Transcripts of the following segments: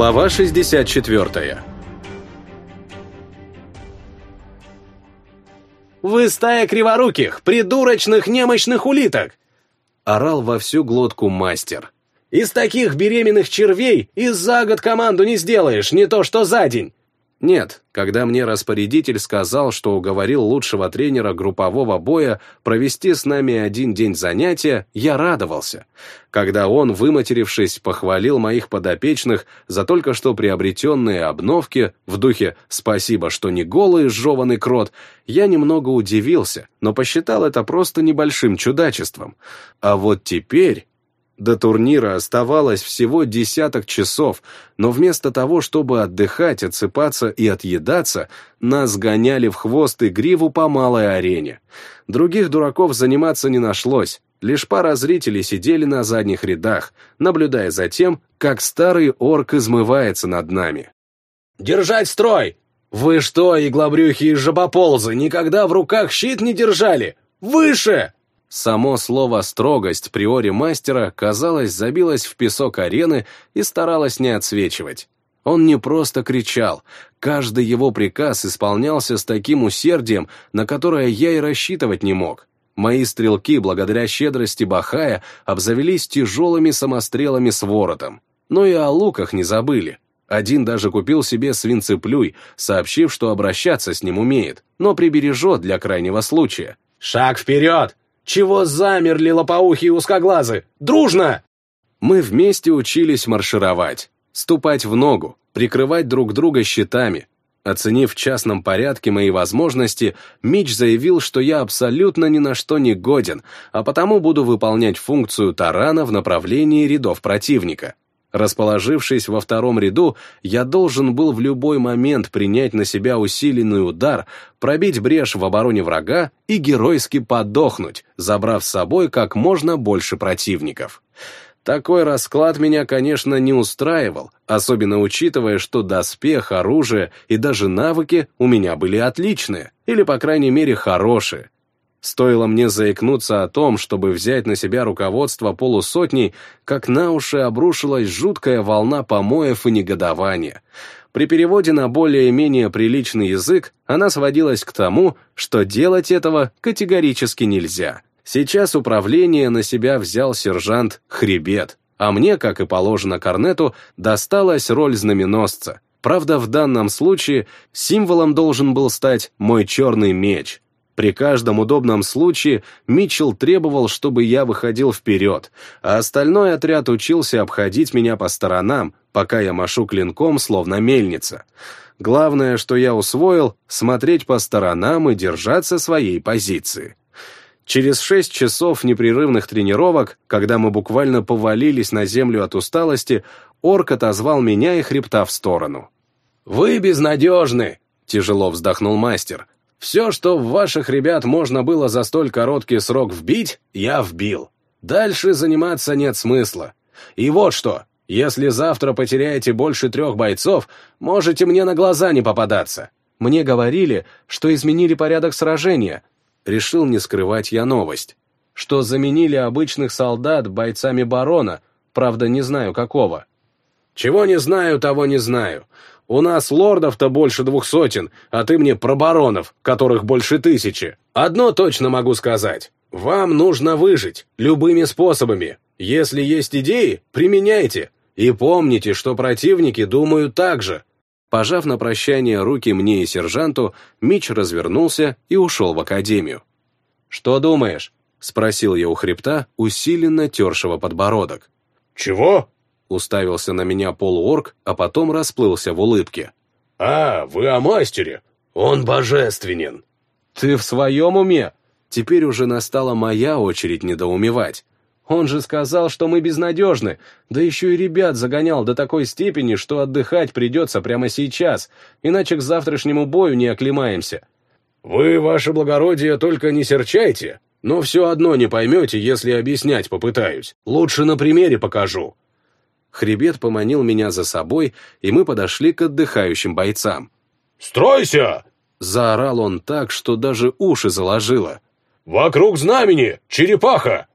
Глава 64 «Вы стая криворуких, придурочных немощных улиток!» Орал во всю глотку мастер. «Из таких беременных червей и за год команду не сделаешь, не то что за день! Нет, когда мне распорядитель сказал, что уговорил лучшего тренера группового боя провести с нами один день занятия, я радовался. Когда он, выматерившись, похвалил моих подопечных за только что приобретенные обновки в духе «спасибо, что не голый сжеванный крот», я немного удивился, но посчитал это просто небольшим чудачеством. А вот теперь до турнира оставалось всего десяток часов, но вместо того, чтобы отдыхать, отсыпаться и отъедаться, нас гоняли в хвост и гриву по малой арене. Других дураков заниматься не нашлось, лишь пара зрителей сидели на задних рядах, наблюдая за тем, как старый орк измывается над нами. «Держать строй! Вы что, иглобрюхи и жабоползы, никогда в руках щит не держали? Выше!» Само слово «строгость» приори мастера, казалось, забилось в песок арены и старалось не отсвечивать. Он не просто кричал, каждый его приказ исполнялся с таким усердием, на которое я и рассчитывать не мог. Мои стрелки, благодаря щедрости Бахая, обзавелись тяжелыми самострелами с воротом. Но и о луках не забыли. Один даже купил себе свинцеплюй, сообщив, что обращаться с ним умеет, но прибережет для крайнего случая. «Шаг вперед! Чего замерли лопоухи и узкоглазы? Дружно!» Мы вместе учились маршировать, ступать в ногу, прикрывать друг друга щитами. Оценив в частном порядке мои возможности, Мич заявил, что я абсолютно ни на что не годен, а потому буду выполнять функцию тарана в направлении рядов противника. Расположившись во втором ряду, я должен был в любой момент принять на себя усиленный удар, пробить брешь в обороне врага и геройски подохнуть, забрав с собой как можно больше противников. Такой расклад меня, конечно, не устраивал, особенно учитывая, что доспех, оружие и даже навыки у меня были отличные, или, по крайней мере, хорошие. Стоило мне заикнуться о том, чтобы взять на себя руководство полусотней, как на уши обрушилась жуткая волна помоев и негодования. При переводе на более-менее приличный язык она сводилась к тому, что делать этого категорически нельзя. Сейчас управление на себя взял сержант Хребет, а мне, как и положено Корнету, досталась роль знаменосца. Правда, в данном случае символом должен был стать мой черный меч — при каждом удобном случае Митчелл требовал, чтобы я выходил вперед, а остальной отряд учился обходить меня по сторонам, пока я машу клинком, словно мельница. Главное, что я усвоил — смотреть по сторонам и держаться своей позиции. Через шесть часов непрерывных тренировок, когда мы буквально повалились на землю от усталости, орк отозвал меня и хребта в сторону. «Вы безнадежны!» — тяжело вздохнул мастер. Все, что в ваших ребят можно было за столь короткий срок вбить, я вбил. Дальше заниматься нет смысла. И вот что, если завтра потеряете больше трех бойцов, можете мне на глаза не попадаться. Мне говорили, что изменили порядок сражения. Решил не скрывать я новость. Что заменили обычных солдат бойцами барона, правда, не знаю какого. Чего не знаю, того не знаю. У нас лордов-то больше двух сотен, а ты мне про баронов, которых больше тысячи. Одно точно могу сказать. Вам нужно выжить, любыми способами. Если есть идеи, применяйте. И помните, что противники думают так же. Пожав на прощание руки мне и сержанту, Мич развернулся и ушел в академию. «Что думаешь?» — спросил я у хребта, усиленно тершего подбородок. «Чего?» Уставился на меня полуорг, а потом расплылся в улыбке. «А, вы о мастере! Он божественен!» «Ты в своем уме?» Теперь уже настала моя очередь недоумевать. Он же сказал, что мы безнадежны, да еще и ребят загонял до такой степени, что отдыхать придется прямо сейчас, иначе к завтрашнему бою не оклемаемся. «Вы, ваше благородие, только не серчайте, но все одно не поймете, если объяснять попытаюсь. Лучше на примере покажу. Хребет поманил меня за собой, и мы подошли к отдыхающим бойцам. «Стройся!» Заорал он так, что даже уши заложило. «Вокруг знамени! Черепаха!»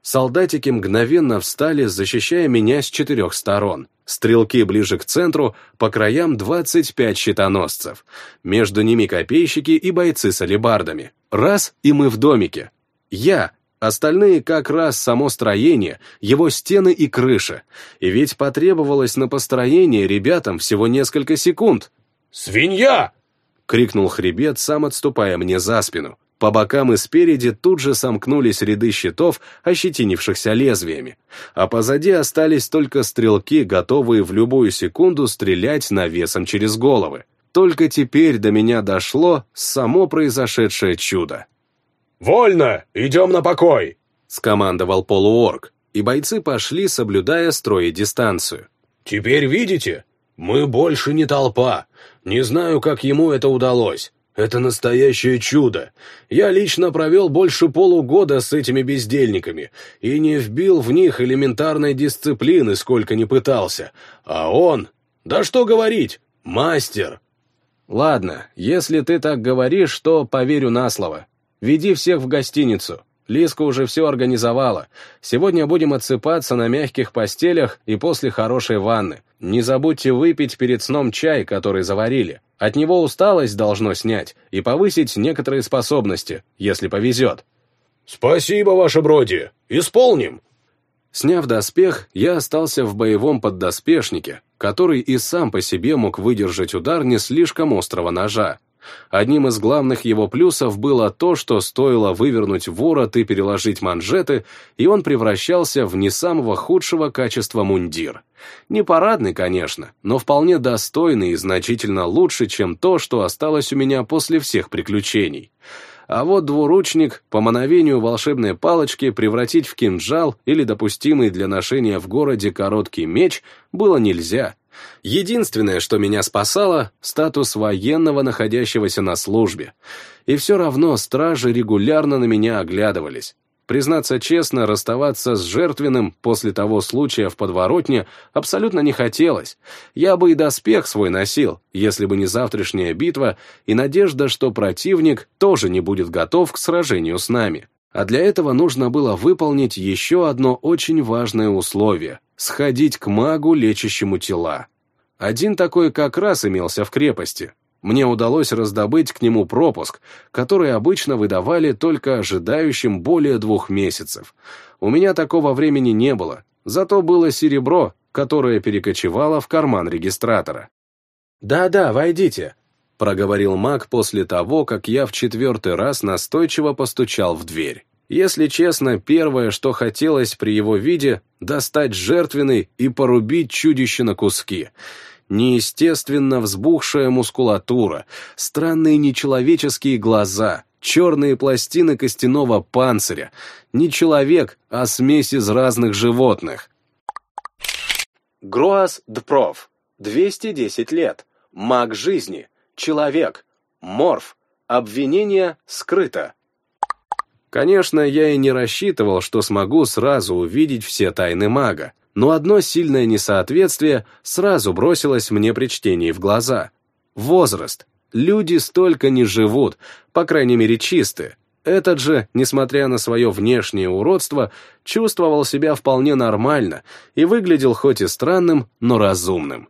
Солдатики мгновенно встали, защищая меня с четырех сторон. Стрелки ближе к центру, по краям 25 щитоносцев. Между ними копейщики и бойцы с алебардами. Раз, и мы в домике. Я, остальные как раз само строение, его стены и крыша. И ведь потребовалось на построение ребятам всего несколько секунд. «Свинья!» — крикнул хребет, сам отступая мне за спину. По бокам и спереди тут же сомкнулись ряды щитов, ощетинившихся лезвиями, а позади остались только стрелки, готовые в любую секунду стрелять навесом через головы. Только теперь до меня дошло само произошедшее чудо. «Вольно! Идем на покой!» — скомандовал полуорг, и бойцы пошли, соблюдая строй и дистанцию. «Теперь видите? Мы больше не толпа. Не знаю, как ему это удалось. Это настоящее чудо. Я лично провел больше полугода с этими бездельниками и не вбил в них элементарной дисциплины, сколько не пытался. А он... Да что говорить, мастер. Ладно, если ты так говоришь, то поверю на слово. Веди всех в гостиницу. Лиска уже все организовала. Сегодня будем отсыпаться на мягких постелях и после хорошей ванны. Не забудьте выпить перед сном чай, который заварили. От него усталость должно снять и повысить некоторые способности, если повезет. «Спасибо, ваше броди! Исполним!» Сняв доспех, я остался в боевом поддоспешнике, который и сам по себе мог выдержать удар не слишком острого ножа. Одним из главных его плюсов было то, что стоило вывернуть ворот и переложить манжеты, и он превращался в не самого худшего качества мундир. Не парадный, конечно, но вполне достойный и значительно лучше, чем то, что осталось у меня после всех приключений. А вот двуручник, по мановению волшебной палочки, превратить в кинжал или допустимый для ношения в городе короткий меч было нельзя — Единственное, что меня спасало, статус военного, находящегося на службе. И все равно стражи регулярно на меня оглядывались. Признаться честно, расставаться с жертвенным после того случая в подворотне абсолютно не хотелось. Я бы и доспех свой носил, если бы не завтрашняя битва и надежда, что противник тоже не будет готов к сражению с нами. А для этого нужно было выполнить еще одно очень важное условие — сходить к магу, лечащему тела. Один такой как раз имелся в крепости. Мне удалось раздобыть к нему пропуск, который обычно выдавали только ожидающим более двух месяцев. У меня такого времени не было, зато было серебро, которое перекочевало в карман регистратора. «Да-да, войдите», — проговорил маг после того, как я в четвертый раз настойчиво постучал в дверь. Если честно, первое, что хотелось при его виде, достать жертвенный и порубить чудище на куски. Неестественно взбухшая мускулатура, странные нечеловеческие глаза, черные пластины костяного панциря. Не человек, а смесь из разных животных. Гроас Дпров, 210 лет, маг жизни, человек, морф, обвинение скрыто. Конечно, я и не рассчитывал, что смогу сразу увидеть все тайны мага, но одно сильное несоответствие сразу бросилось мне при чтении в глаза. Возраст. Люди столько не живут, по крайней мере чистые. Этот же, несмотря на свое внешнее уродство, чувствовал себя вполне нормально и выглядел хоть и странным, но разумным.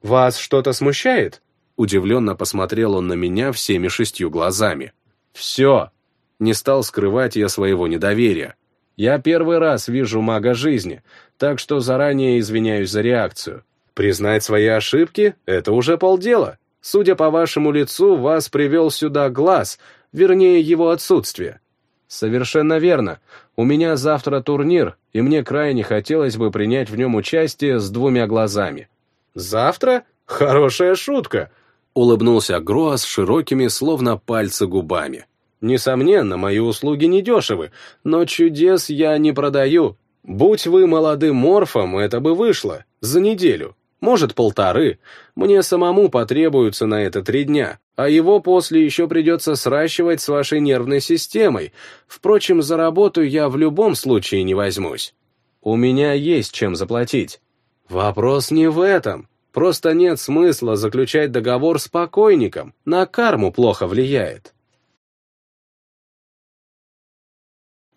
«Вас что-то смущает?» Удивленно посмотрел он на меня всеми шестью глазами. «Все», не стал скрывать я своего недоверия. Я первый раз вижу мага жизни, так что заранее извиняюсь за реакцию. Признать свои ошибки — это уже полдела. Судя по вашему лицу, вас привел сюда глаз, вернее, его отсутствие. Совершенно верно. У меня завтра турнир, и мне крайне хотелось бы принять в нем участие с двумя глазами. Завтра? Хорошая шутка! Улыбнулся Гроас широкими, словно пальцы губами. Несомненно, мои услуги недешевы, но чудес я не продаю. Будь вы молодым морфом, это бы вышло. За неделю. Может, полторы. Мне самому потребуется на это три дня, а его после еще придется сращивать с вашей нервной системой. Впрочем, за работу я в любом случае не возьмусь. У меня есть чем заплатить. Вопрос не в этом. Просто нет смысла заключать договор с покойником. На карму плохо влияет.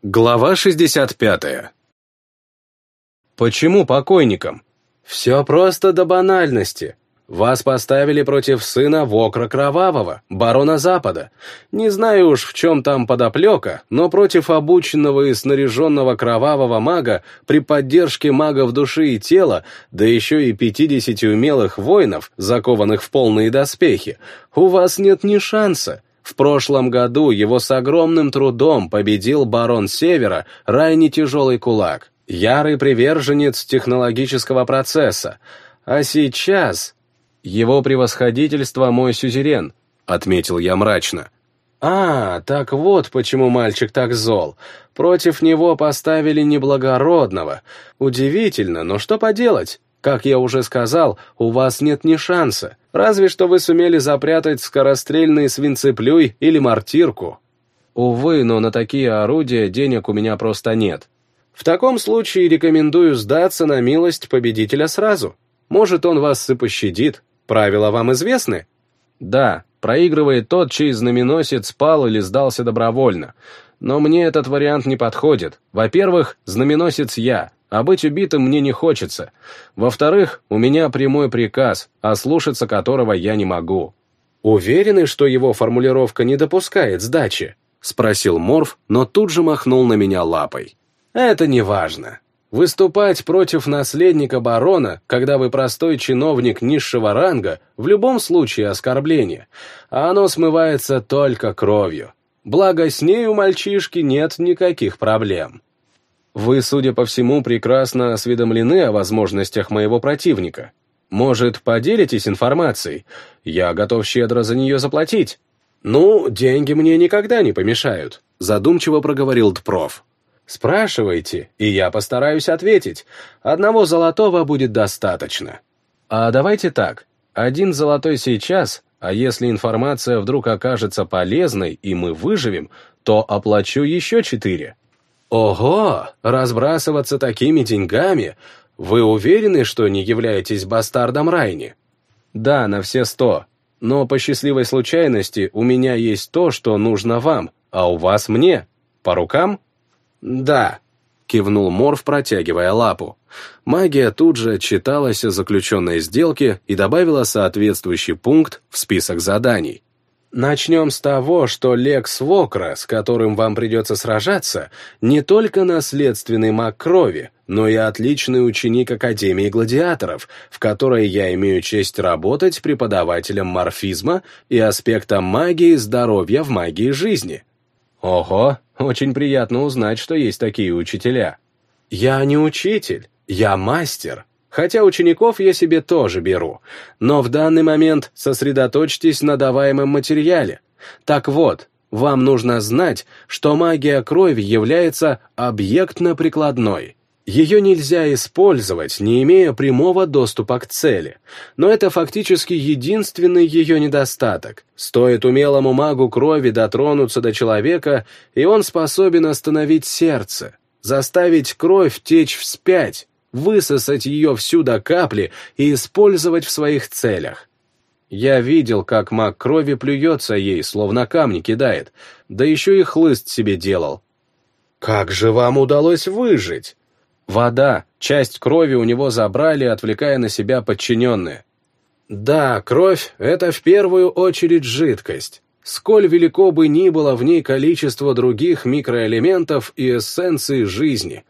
Глава 65. Почему покойникам? Все просто до банальности. Вас поставили против сына Вокра Кровавого, барона Запада. Не знаю уж, в чем там подоплека, но против обученного и снаряженного кровавого мага при поддержке магов души и тела, да еще и пятидесяти умелых воинов, закованных в полные доспехи, у вас нет ни шанса. В прошлом году его с огромным трудом победил барон Севера, райне тяжелый кулак, ярый приверженец технологического процесса. А сейчас «Его превосходительство мой сюзерен», — отметил я мрачно. «А, так вот почему мальчик так зол. Против него поставили неблагородного. Удивительно, но что поделать? Как я уже сказал, у вас нет ни шанса. Разве что вы сумели запрятать скорострельный свинцеплюй или мортирку. Увы, но на такие орудия денег у меня просто нет. В таком случае рекомендую сдаться на милость победителя сразу. Может, он вас и пощадит, Правила вам известны? Да, проигрывает тот, чей знаменосец пал или сдался добровольно. Но мне этот вариант не подходит. Во-первых, знаменосец я, а быть убитым мне не хочется. Во-вторых, у меня прямой приказ, ослушаться которого я не могу. Уверены, что его формулировка не допускает сдачи? Спросил Морф, но тут же махнул на меня лапой. Это не важно. Выступать против наследника барона, когда вы простой чиновник низшего ранга, в любом случае оскорбление, а оно смывается только кровью. Благо, с ней у мальчишки нет никаких проблем. Вы, судя по всему, прекрасно осведомлены о возможностях моего противника. Может, поделитесь информацией? Я готов щедро за нее заплатить. Ну, деньги мне никогда не помешают, задумчиво проговорил Дпров. Спрашивайте, и я постараюсь ответить. Одного золотого будет достаточно. А давайте так. Один золотой сейчас, а если информация вдруг окажется полезной, и мы выживем, то оплачу еще четыре. Ого, разбрасываться такими деньгами? Вы уверены, что не являетесь бастардом Райни? Да, на все сто. Но по счастливой случайности у меня есть то, что нужно вам, а у вас мне. По рукам? «Да», — кивнул Морф, протягивая лапу. Магия тут же отчиталась о заключенной сделке и добавила соответствующий пункт в список заданий. Начнем с того, что Лекс Вокра, с которым вам придется сражаться, не только наследственный маг крови, но и отличный ученик Академии гладиаторов, в которой я имею честь работать преподавателем морфизма и аспекта магии здоровья в магии жизни. Ого, очень приятно узнать, что есть такие учителя. Я не учитель, я мастер. Хотя учеников я себе тоже беру. Но в данный момент сосредоточьтесь на даваемом материале. Так вот, вам нужно знать, что магия крови является объектно-прикладной. Ее нельзя использовать, не имея прямого доступа к цели. Но это фактически единственный ее недостаток. Стоит умелому магу крови дотронуться до человека, и он способен остановить сердце, заставить кровь течь вспять, высосать ее всю до капли и использовать в своих целях. Я видел, как маг крови плюется ей, словно камни кидает, да еще и хлыст себе делал. «Как же вам удалось выжить?» Вода, часть крови у него забрали, отвлекая на себя подчиненные. Да, кровь — это в первую очередь жидкость. Сколь велико бы ни было в ней количество других микроэлементов и эссенций жизни.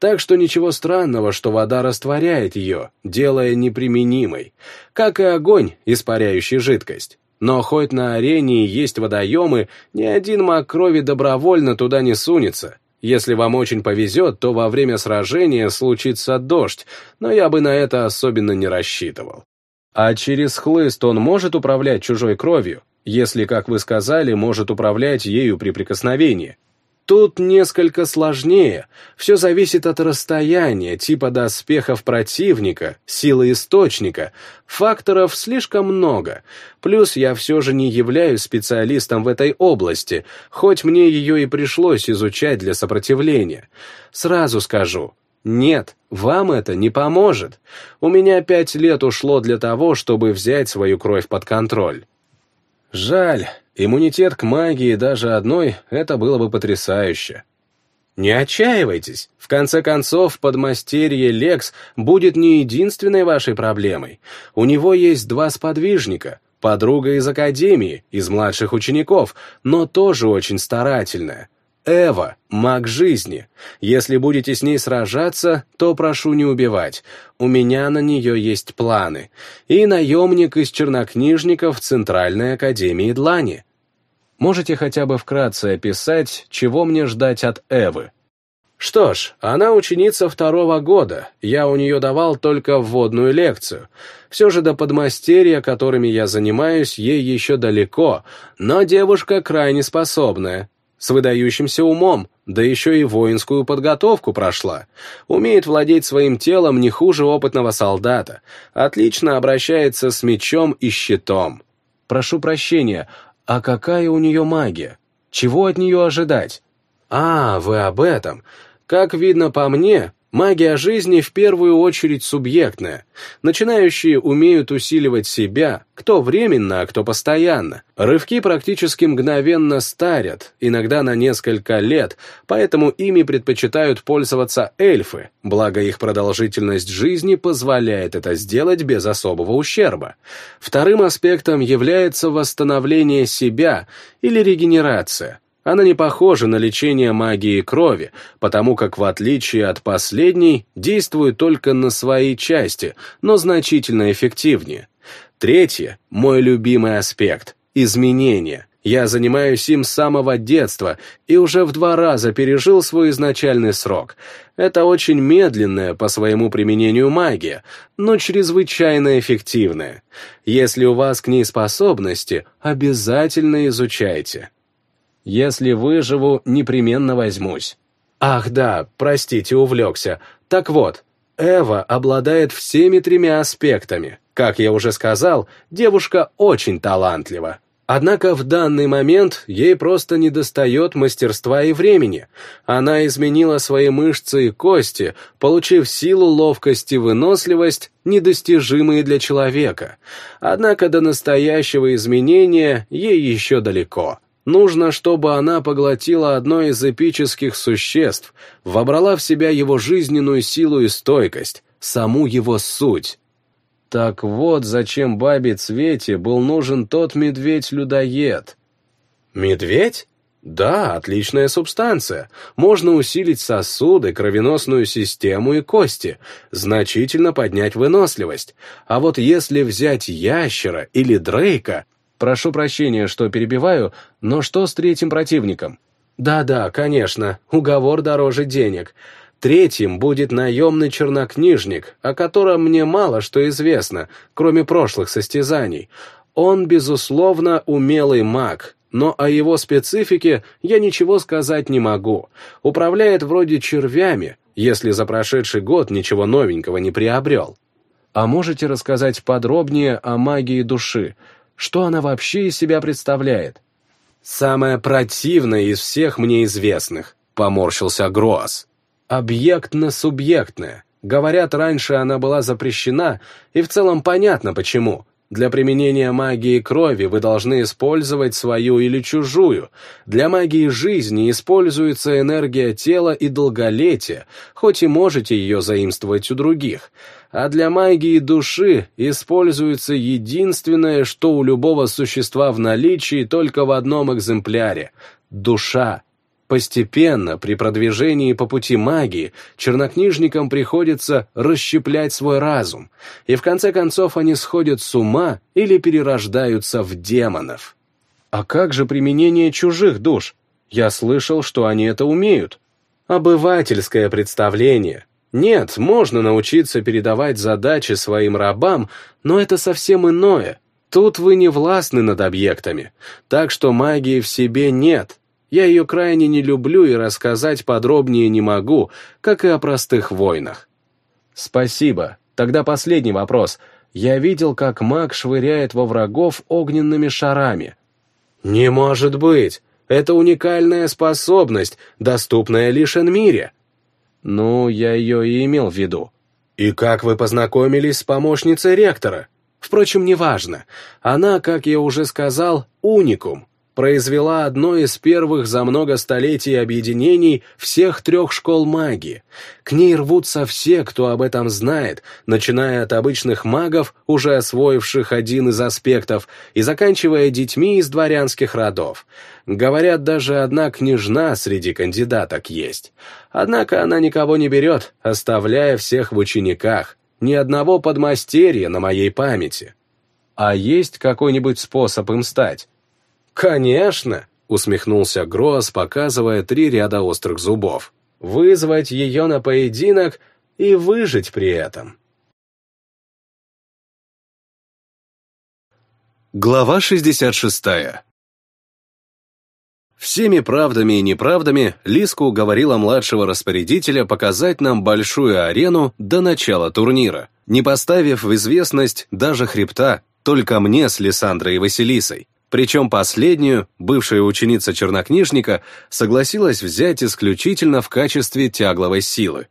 Так что ничего странного, что вода растворяет ее, делая неприменимой, как и огонь, испаряющий жидкость. Но хоть на арене есть водоемы, ни один маг крови добровольно туда не сунется, если вам очень повезет, то во время сражения случится дождь, но я бы на это особенно не рассчитывал. А через хлыст он может управлять чужой кровью, если, как вы сказали, может управлять ею при прикосновении. Тут несколько сложнее. Все зависит от расстояния, типа доспехов противника, силы источника. Факторов слишком много. Плюс я все же не являюсь специалистом в этой области, хоть мне ее и пришлось изучать для сопротивления. Сразу скажу, нет, вам это не поможет. У меня пять лет ушло для того, чтобы взять свою кровь под контроль. Жаль, иммунитет к магии даже одной, это было бы потрясающе. Не отчаивайтесь. В конце концов, подмастерье Лекс будет не единственной вашей проблемой. У него есть два сподвижника, подруга из академии, из младших учеников, но тоже очень старательная. Эва, маг жизни. Если будете с ней сражаться, то прошу не убивать. У меня на нее есть планы. И наемник из чернокнижников Центральной Академии Длани. Можете хотя бы вкратце описать, чего мне ждать от Эвы? Что ж, она ученица второго года, я у нее давал только вводную лекцию. Все же до подмастерья, которыми я занимаюсь, ей еще далеко, но девушка крайне способная, с выдающимся умом, да еще и воинскую подготовку прошла. Умеет владеть своим телом не хуже опытного солдата, отлично обращается с мечом и щитом. Прошу прощения, а какая у нее магия? Чего от нее ожидать? А, вы об этом. Как видно по мне, магия жизни в первую очередь субъектная. Начинающие умеют усиливать себя, кто временно, а кто постоянно. Рывки практически мгновенно старят, иногда на несколько лет, поэтому ими предпочитают пользоваться эльфы, благо их продолжительность жизни позволяет это сделать без особого ущерба. Вторым аспектом является восстановление себя или регенерация – она не похожа на лечение магии крови, потому как, в отличие от последней, действует только на свои части, но значительно эффективнее. Третье — мой любимый аспект — изменения. Я занимаюсь им с самого детства и уже в два раза пережил свой изначальный срок. Это очень медленная по своему применению магия, но чрезвычайно эффективная. Если у вас к ней способности, обязательно изучайте. Если выживу, непременно возьмусь. Ах да, простите, увлекся. Так вот, Эва обладает всеми тремя аспектами. Как я уже сказал, девушка очень талантлива. Однако в данный момент ей просто недостает мастерства и времени. Она изменила свои мышцы и кости, получив силу, ловкость и выносливость, недостижимые для человека. Однако до настоящего изменения ей еще далеко. Нужно, чтобы она поглотила одно из эпических существ, вобрала в себя его жизненную силу и стойкость, саму его суть. Так вот, зачем бабе Цвете был нужен тот медведь-людоед. Медведь? Да, отличная субстанция. Можно усилить сосуды, кровеносную систему и кости, значительно поднять выносливость. А вот если взять ящера или дрейка, Прошу прощения, что перебиваю, но что с третьим противником? Да-да, конечно, уговор дороже денег. Третьим будет наемный чернокнижник, о котором мне мало что известно, кроме прошлых состязаний. Он, безусловно, умелый маг, но о его специфике я ничего сказать не могу. Управляет вроде червями, если за прошедший год ничего новенького не приобрел. А можете рассказать подробнее о магии души? Что она вообще из себя представляет? Самое противное из всех мне известных, поморщился Гроас. Объектно-субъектная. Говорят, раньше она была запрещена, и в целом понятно почему. Для применения магии крови вы должны использовать свою или чужую. Для магии жизни используется энергия тела и долголетия, хоть и можете ее заимствовать у других. А для магии души используется единственное, что у любого существа в наличии только в одном экземпляре — душа. Постепенно, при продвижении по пути магии, чернокнижникам приходится расщеплять свой разум, и в конце концов они сходят с ума или перерождаются в демонов. А как же применение чужих душ? Я слышал, что они это умеют. Обывательское представление. Нет, можно научиться передавать задачи своим рабам, но это совсем иное. Тут вы не властны над объектами, так что магии в себе нет, я ее крайне не люблю и рассказать подробнее не могу, как и о простых войнах. Спасибо. Тогда последний вопрос. Я видел, как маг швыряет во врагов огненными шарами. Не может быть! Это уникальная способность, доступная лишь Энмире. Ну, я ее и имел в виду. И как вы познакомились с помощницей ректора? Впрочем, неважно. Она, как я уже сказал, уникум. Произвела одно из первых за много столетий объединений всех трех школ магии. К ней рвутся все, кто об этом знает, начиная от обычных магов, уже освоивших один из аспектов, и заканчивая детьми из дворянских родов. Говорят, даже одна княжна среди кандидаток есть. Однако она никого не берет, оставляя всех в учениках. Ни одного подмастерья на моей памяти. А есть какой-нибудь способ им стать? «Конечно!» — усмехнулся Гроас, показывая три ряда острых зубов. «Вызвать ее на поединок и выжить при этом». Глава 66 Всеми правдами и неправдами Лиска уговорила младшего распорядителя показать нам большую арену до начала турнира, не поставив в известность даже хребта, только мне с Лиссандрой и Василисой. Причем последнюю, бывшая ученица чернокнижника, согласилась взять исключительно в качестве тягловой силы.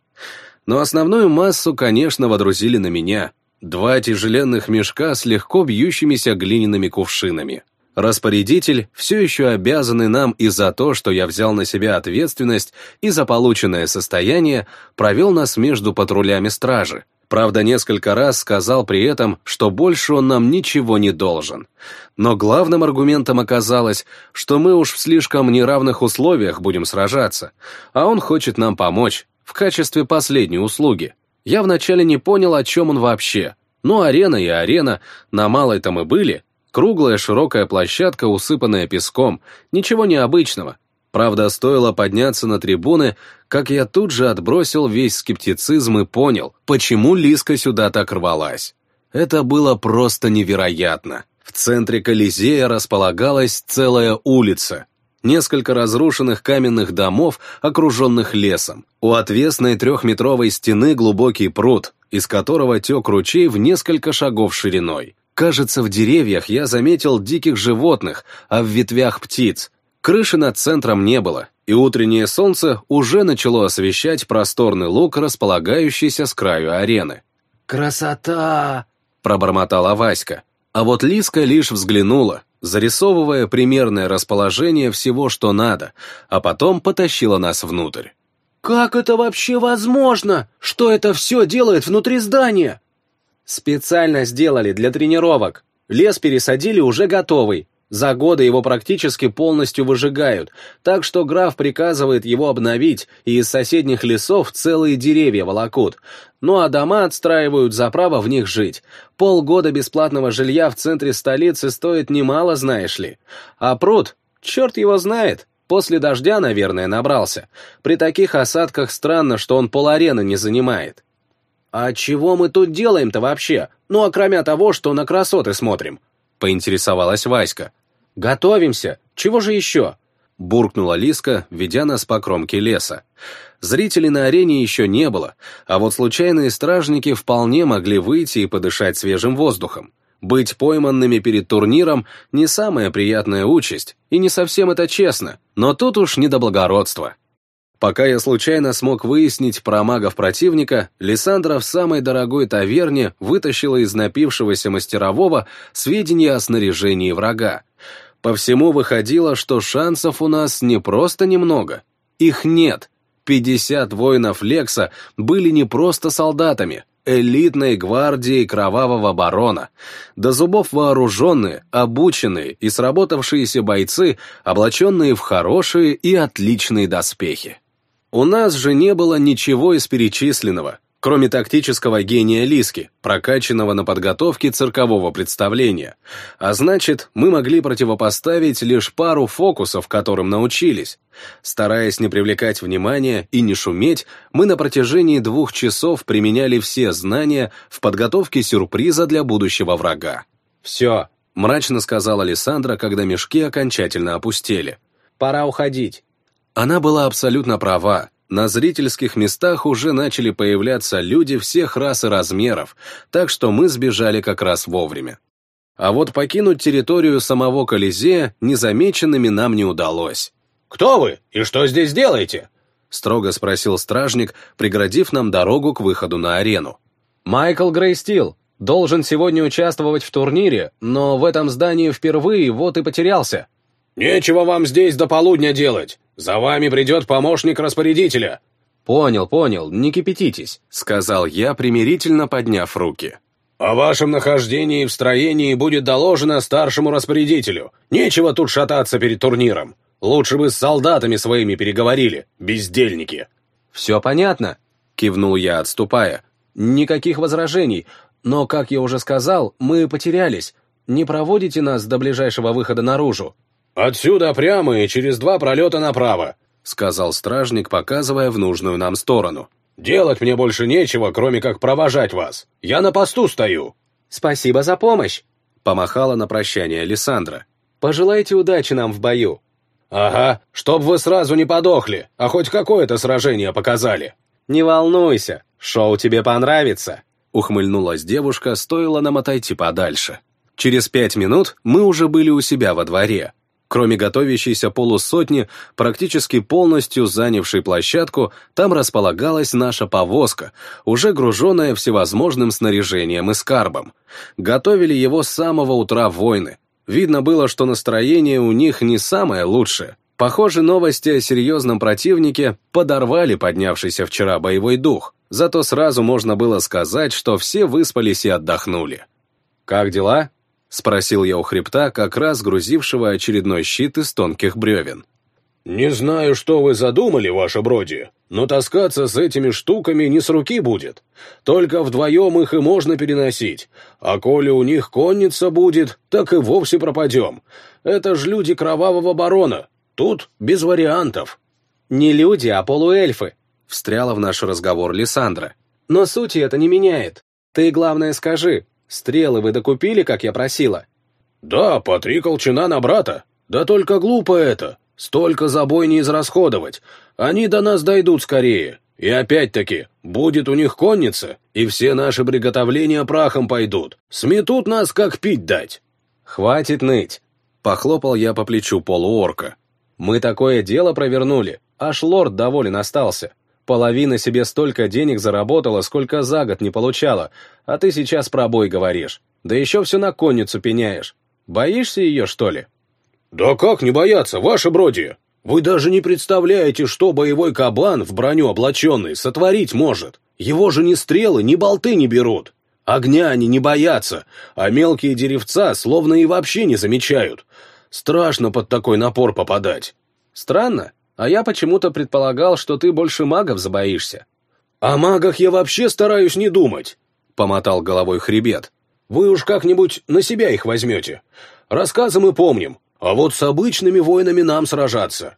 Но основную массу, конечно, водрузили на меня. Два тяжеленных мешка с легко бьющимися глиняными кувшинами. Распорядитель все еще обязанный нам и за то, что я взял на себя ответственность и за полученное состояние, провел нас между патрулями стражи, Правда, несколько раз сказал при этом, что больше он нам ничего не должен. Но главным аргументом оказалось, что мы уж в слишком неравных условиях будем сражаться, а он хочет нам помочь в качестве последней услуги. Я вначале не понял, о чем он вообще. Ну, арена и арена, на малой-то мы были. Круглая широкая площадка, усыпанная песком, ничего необычного, Правда, стоило подняться на трибуны, как я тут же отбросил весь скептицизм и понял, почему Лиска сюда так рвалась. Это было просто невероятно. В центре Колизея располагалась целая улица. Несколько разрушенных каменных домов, окруженных лесом. У отвесной трехметровой стены глубокий пруд, из которого тек ручей в несколько шагов шириной. Кажется, в деревьях я заметил диких животных, а в ветвях птиц, Крыши над центром не было, и утреннее солнце уже начало освещать просторный луг, располагающийся с краю арены. «Красота!» — пробормотала Васька. А вот Лиска лишь взглянула, зарисовывая примерное расположение всего, что надо, а потом потащила нас внутрь. «Как это вообще возможно? Что это все делает внутри здания?» «Специально сделали для тренировок. Лес пересадили уже готовый. За годы его практически полностью выжигают, так что граф приказывает его обновить, и из соседних лесов целые деревья волокут. Ну а дома отстраивают за право в них жить. Полгода бесплатного жилья в центре столицы стоит немало, знаешь ли. А пруд, черт его знает, после дождя, наверное, набрался. При таких осадках странно, что он поларены не занимает. А чего мы тут делаем-то вообще? Ну, окромя того, что на красоты смотрим. Поинтересовалась Васька. «Готовимся! Чего же еще?» Буркнула Лиска, ведя нас по кромке леса. Зрителей на арене еще не было, а вот случайные стражники вполне могли выйти и подышать свежим воздухом. Быть пойманными перед турниром – не самая приятная участь, и не совсем это честно, но тут уж не до благородства. Пока я случайно смог выяснить про магов противника, Лиссандра в самой дорогой таверне вытащила из напившегося мастерового сведения о снаряжении врага. По всему выходило, что шансов у нас не просто немного. Их нет. 50 воинов Лекса были не просто солдатами, элитной гвардией кровавого барона. До зубов вооруженные, обученные и сработавшиеся бойцы, облаченные в хорошие и отличные доспехи. У нас же не было ничего из перечисленного, кроме тактического гения Лиски, прокачанного на подготовке циркового представления. А значит, мы могли противопоставить лишь пару фокусов, которым научились. Стараясь не привлекать внимания и не шуметь, мы на протяжении двух часов применяли все знания в подготовке сюрприза для будущего врага. «Все», — мрачно сказала Александра, когда мешки окончательно опустели. «Пора уходить». Она была абсолютно права. На зрительских местах уже начали появляться люди всех рас и размеров, так что мы сбежали как раз вовремя. А вот покинуть территорию самого Колизея незамеченными нам не удалось. «Кто вы и что здесь делаете?» — строго спросил стражник, преградив нам дорогу к выходу на арену. «Майкл Грейстил. Должен сегодня участвовать в турнире, но в этом здании впервые вот и потерялся». «Нечего вам здесь до полудня делать. За вами придет помощник распорядителя». «Понял, понял, не кипятитесь», — сказал я, примирительно подняв руки. «О вашем нахождении в строении будет доложено старшему распорядителю. Нечего тут шататься перед турниром. Лучше бы с солдатами своими переговорили, бездельники». «Все понятно», — кивнул я, отступая. «Никаких возражений, но, как я уже сказал, мы потерялись. Не проводите нас до ближайшего выхода наружу». «Отсюда прямо и через два пролета направо», — сказал стражник, показывая в нужную нам сторону. «Делать мне больше нечего, кроме как провожать вас. Я на посту стою». «Спасибо за помощь», — помахала на прощание Александра. «Пожелайте удачи нам в бою». «Ага, чтоб вы сразу не подохли, а хоть какое-то сражение показали». «Не волнуйся, шоу тебе понравится», — ухмыльнулась девушка, стоило нам отойти подальше. Через пять минут мы уже были у себя во дворе. Кроме готовящейся полусотни, практически полностью занявшей площадку, там располагалась наша повозка, уже груженная всевозможным снаряжением и скарбом. Готовили его с самого утра воины. Видно было, что настроение у них не самое лучшее. Похоже, новости о серьезном противнике подорвали поднявшийся вчера боевой дух, зато сразу можно было сказать, что все выспались и отдохнули. «Как дела?» — спросил я у хребта, как раз грузившего очередной щит из тонких бревен. «Не знаю, что вы задумали, ваше броди, но таскаться с этими штуками не с руки будет. Только вдвоем их и можно переносить, а коли у них конница будет, так и вовсе пропадем. Это ж люди кровавого барона, тут без вариантов». «Не люди, а полуэльфы», — встряла в наш разговор Лиссандра. «Но сути это не меняет. Ты, главное, скажи, Стрелы вы докупили, как я просила?» «Да, по три колчана на брата. Да только глупо это. Столько забой не израсходовать. Они до нас дойдут скорее. И опять-таки, будет у них конница, и все наши приготовления прахом пойдут. Сметут нас, как пить дать». «Хватит ныть!» — похлопал я по плечу полуорка. «Мы такое дело провернули, аж лорд доволен остался. Половина себе столько денег заработала, сколько за год не получала, а ты сейчас про бой говоришь. Да еще все на конницу пеняешь. Боишься ее, что ли? Да как не бояться, ваше бродие? Вы даже не представляете, что боевой кабан в броню облаченный сотворить может. Его же ни стрелы, ни болты не берут. Огня они не боятся, а мелкие деревца словно и вообще не замечают. Страшно под такой напор попадать. Странно, а я почему-то предполагал, что ты больше магов забоишься. О магах я вообще стараюсь не думать, помотал головой хребет. Вы уж как-нибудь на себя их возьмете. Рассказы мы помним, а вот с обычными воинами нам сражаться.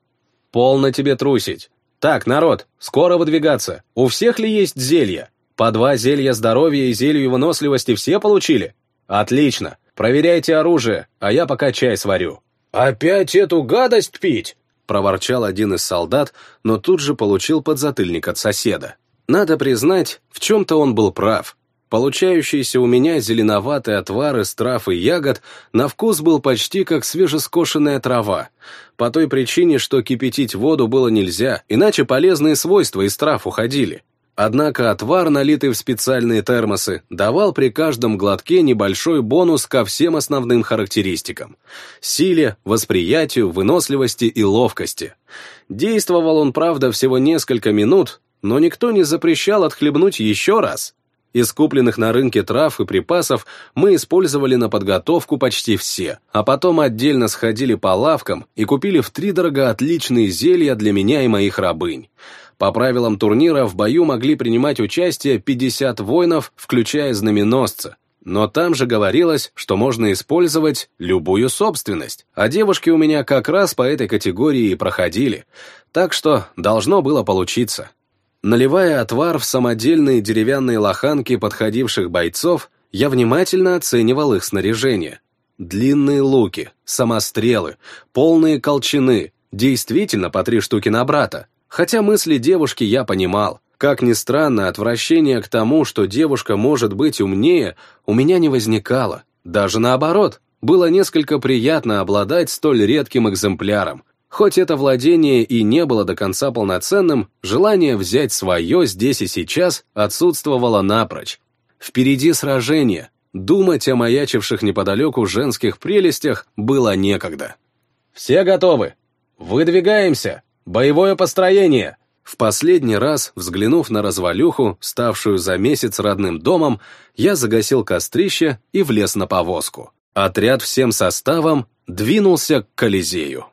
Полно тебе трусить. Так, народ, скоро выдвигаться. У всех ли есть зелья? По два зелья здоровья и зелью выносливости все получили? Отлично. Проверяйте оружие, а я пока чай сварю. Опять эту гадость пить? Проворчал один из солдат, но тут же получил подзатыльник от соседа. Надо признать, в чем-то он был прав. Получающийся у меня зеленоватый отвар из трав и ягод на вкус был почти как свежескошенная трава, по той причине, что кипятить воду было нельзя, иначе полезные свойства из трав уходили. Однако отвар, налитый в специальные термосы, давал при каждом глотке небольшой бонус ко всем основным характеристикам – силе, восприятию, выносливости и ловкости. Действовал он, правда, всего несколько минут, но никто не запрещал отхлебнуть еще раз. Из купленных на рынке трав и припасов мы использовали на подготовку почти все, а потом отдельно сходили по лавкам и купили втридорого отличные зелья для меня и моих рабынь. По правилам турнира в бою могли принимать участие 50 воинов, включая знаменосца. Но там же говорилось, что можно использовать любую собственность, а девушки у меня как раз по этой категории и проходили, так что должно было получиться. Наливая отвар в самодельные деревянные лоханки подходивших бойцов, я внимательно оценивал их снаряжение. Длинные луки, самострелы, полные колчаны, действительно по три штуки на брата, Хотя мысли девушки я понимал. Как ни странно, отвращение к тому, что девушка может быть умнее, у меня не возникало. Даже наоборот, было несколько приятно обладать столь редким экземпляром. Хоть это владение и не было до конца полноценным, желание взять свое здесь и сейчас отсутствовало напрочь. Впереди сражение. Думать о маячивших неподалеку женских прелестях было некогда. Все готовы? Выдвигаемся! Боевое построение!» В последний раз, взглянув на развалюху, ставшую за месяц родным домом, я загасил кострище и влез на повозку. Отряд всем составом двинулся к Колизею.